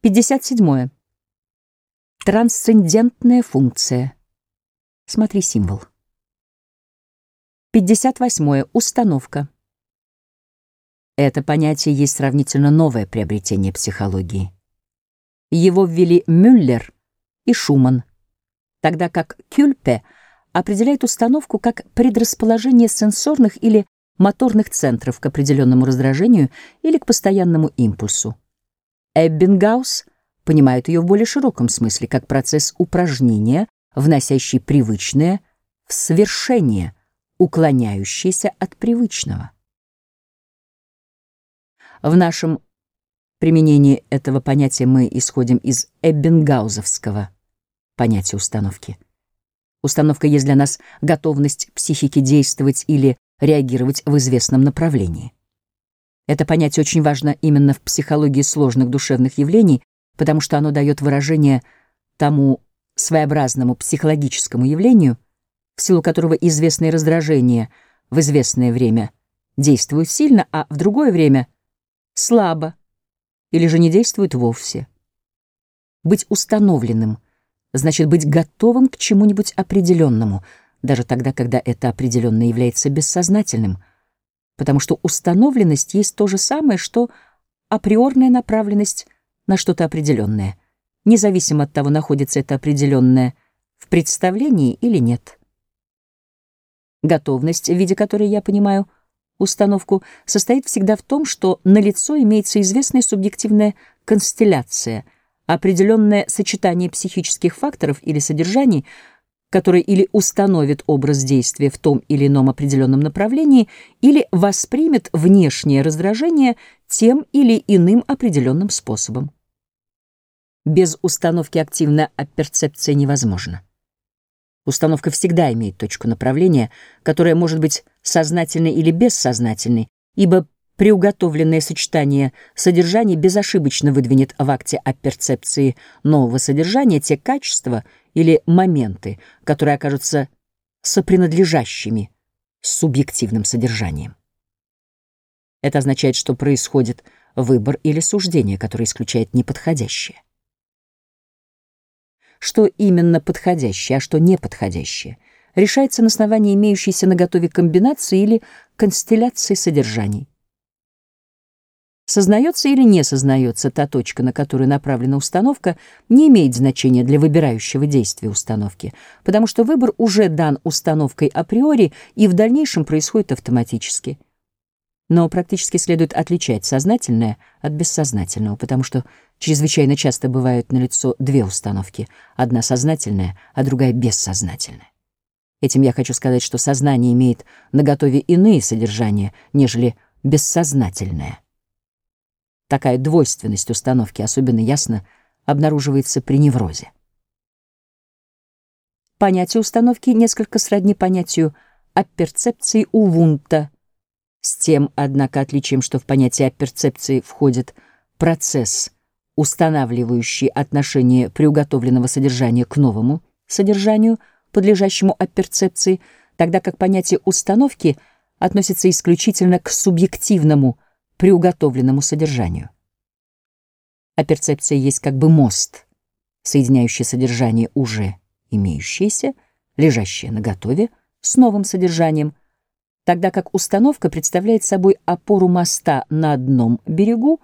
57. Трансцендентная функция. Смотри символ. 58. Установка. Это понятие есть сравнительно новое приобретение психологии. Его ввели Мюллер и Шуман, тогда как Кюльпе определяет установку как предрасположение сенсорных или моторных центров к определенному раздражению или к постоянному импульсу. Эббингаус понимает ее в более широком смысле, как процесс упражнения, вносящий привычное в свершение, уклоняющееся от привычного. В нашем применении этого понятия мы исходим из эббингаузовского понятия установки. Установка есть для нас готовность психики действовать или реагировать в известном направлении. Это понятие очень важно именно в психологии сложных душевных явлений, потому что оно дает выражение тому своеобразному психологическому явлению, в силу которого известные раздражения в известное время действуют сильно, а в другое время слабо или же не действуют вовсе. Быть установленным значит быть готовым к чему-нибудь определенному, даже тогда, когда это определенное является бессознательным — потому что установленность есть то же самое, что априорная направленность на что-то определенное, независимо от того, находится это определенное в представлении или нет. Готовность, в виде которой я понимаю установку, состоит всегда в том, что налицо имеется известная субъективная констелляция, определенное сочетание психических факторов или содержаний, который или установит образ действия в том или ином определенном направлении, или воспримет внешнее раздражение тем или иным определенным способом. Без установки активная перцепция невозможна. Установка всегда имеет точку направления, которая может быть сознательной или бессознательной, ибо приуготовленное сочетание содержаний безошибочно выдвинет в акте о перцепции нового содержания те качества, или моменты, которые окажутся сопринадлежащими с субъективным содержанием. Это означает, что происходит выбор или суждение, которое исключает неподходящее. Что именно подходящее, а что неподходящее, решается на основании имеющейся на готове комбинации или констелляции содержаний. Сознается или не сознается та точка, на которую направлена установка, не имеет значения для выбирающего действия установки, потому что выбор уже дан установкой априори и в дальнейшем происходит автоматически. Но практически следует отличать сознательное от бессознательного, потому что чрезвычайно часто бывают налицо две установки, одна сознательная, а другая бессознательная. Этим я хочу сказать, что сознание имеет наготове иные содержания, нежели бессознательное. Такая двойственность установки особенно ясно обнаруживается при неврозе. Понятие установки несколько сродни понятию апперцепции у Вунта, с тем, однако, отличием, что в понятие апперцепции входит процесс, устанавливающий отношение приуготовленного содержания к новому содержанию, подлежащему апперцепции, тогда как понятие установки относится исключительно к субъективному приуготовленному содержанию. А перцепция есть как бы мост, соединяющий содержание уже имеющееся, лежащее на готове, с новым содержанием, тогда как установка представляет собой опору моста на одном берегу,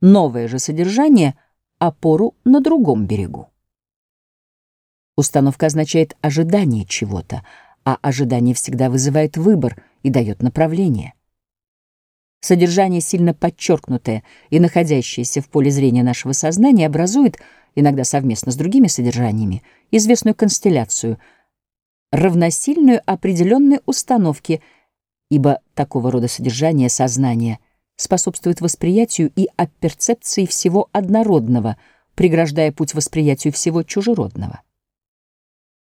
новое же содержание — опору на другом берегу. Установка означает ожидание чего-то, а ожидание всегда вызывает выбор и дает направление. Содержание, сильно подчеркнутое и находящееся в поле зрения нашего сознания, образует, иногда совместно с другими содержаниями, известную констелляцию, равносильную определенной установке, ибо такого рода содержание сознания способствует восприятию и перцепции всего однородного, преграждая путь восприятию всего чужеродного.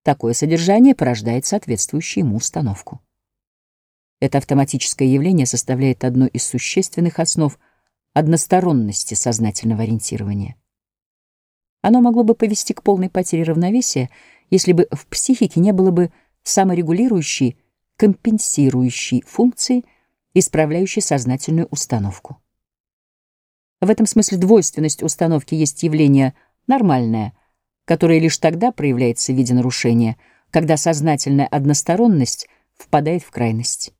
Такое содержание порождает соответствующую ему установку. Это автоматическое явление составляет одну из существенных основ односторонности сознательного ориентирования. Оно могло бы повести к полной потере равновесия, если бы в психике не было бы саморегулирующей, компенсирующей функции, исправляющей сознательную установку. В этом смысле двойственность установки есть явление нормальное, которое лишь тогда проявляется в виде нарушения, когда сознательная односторонность впадает в крайность.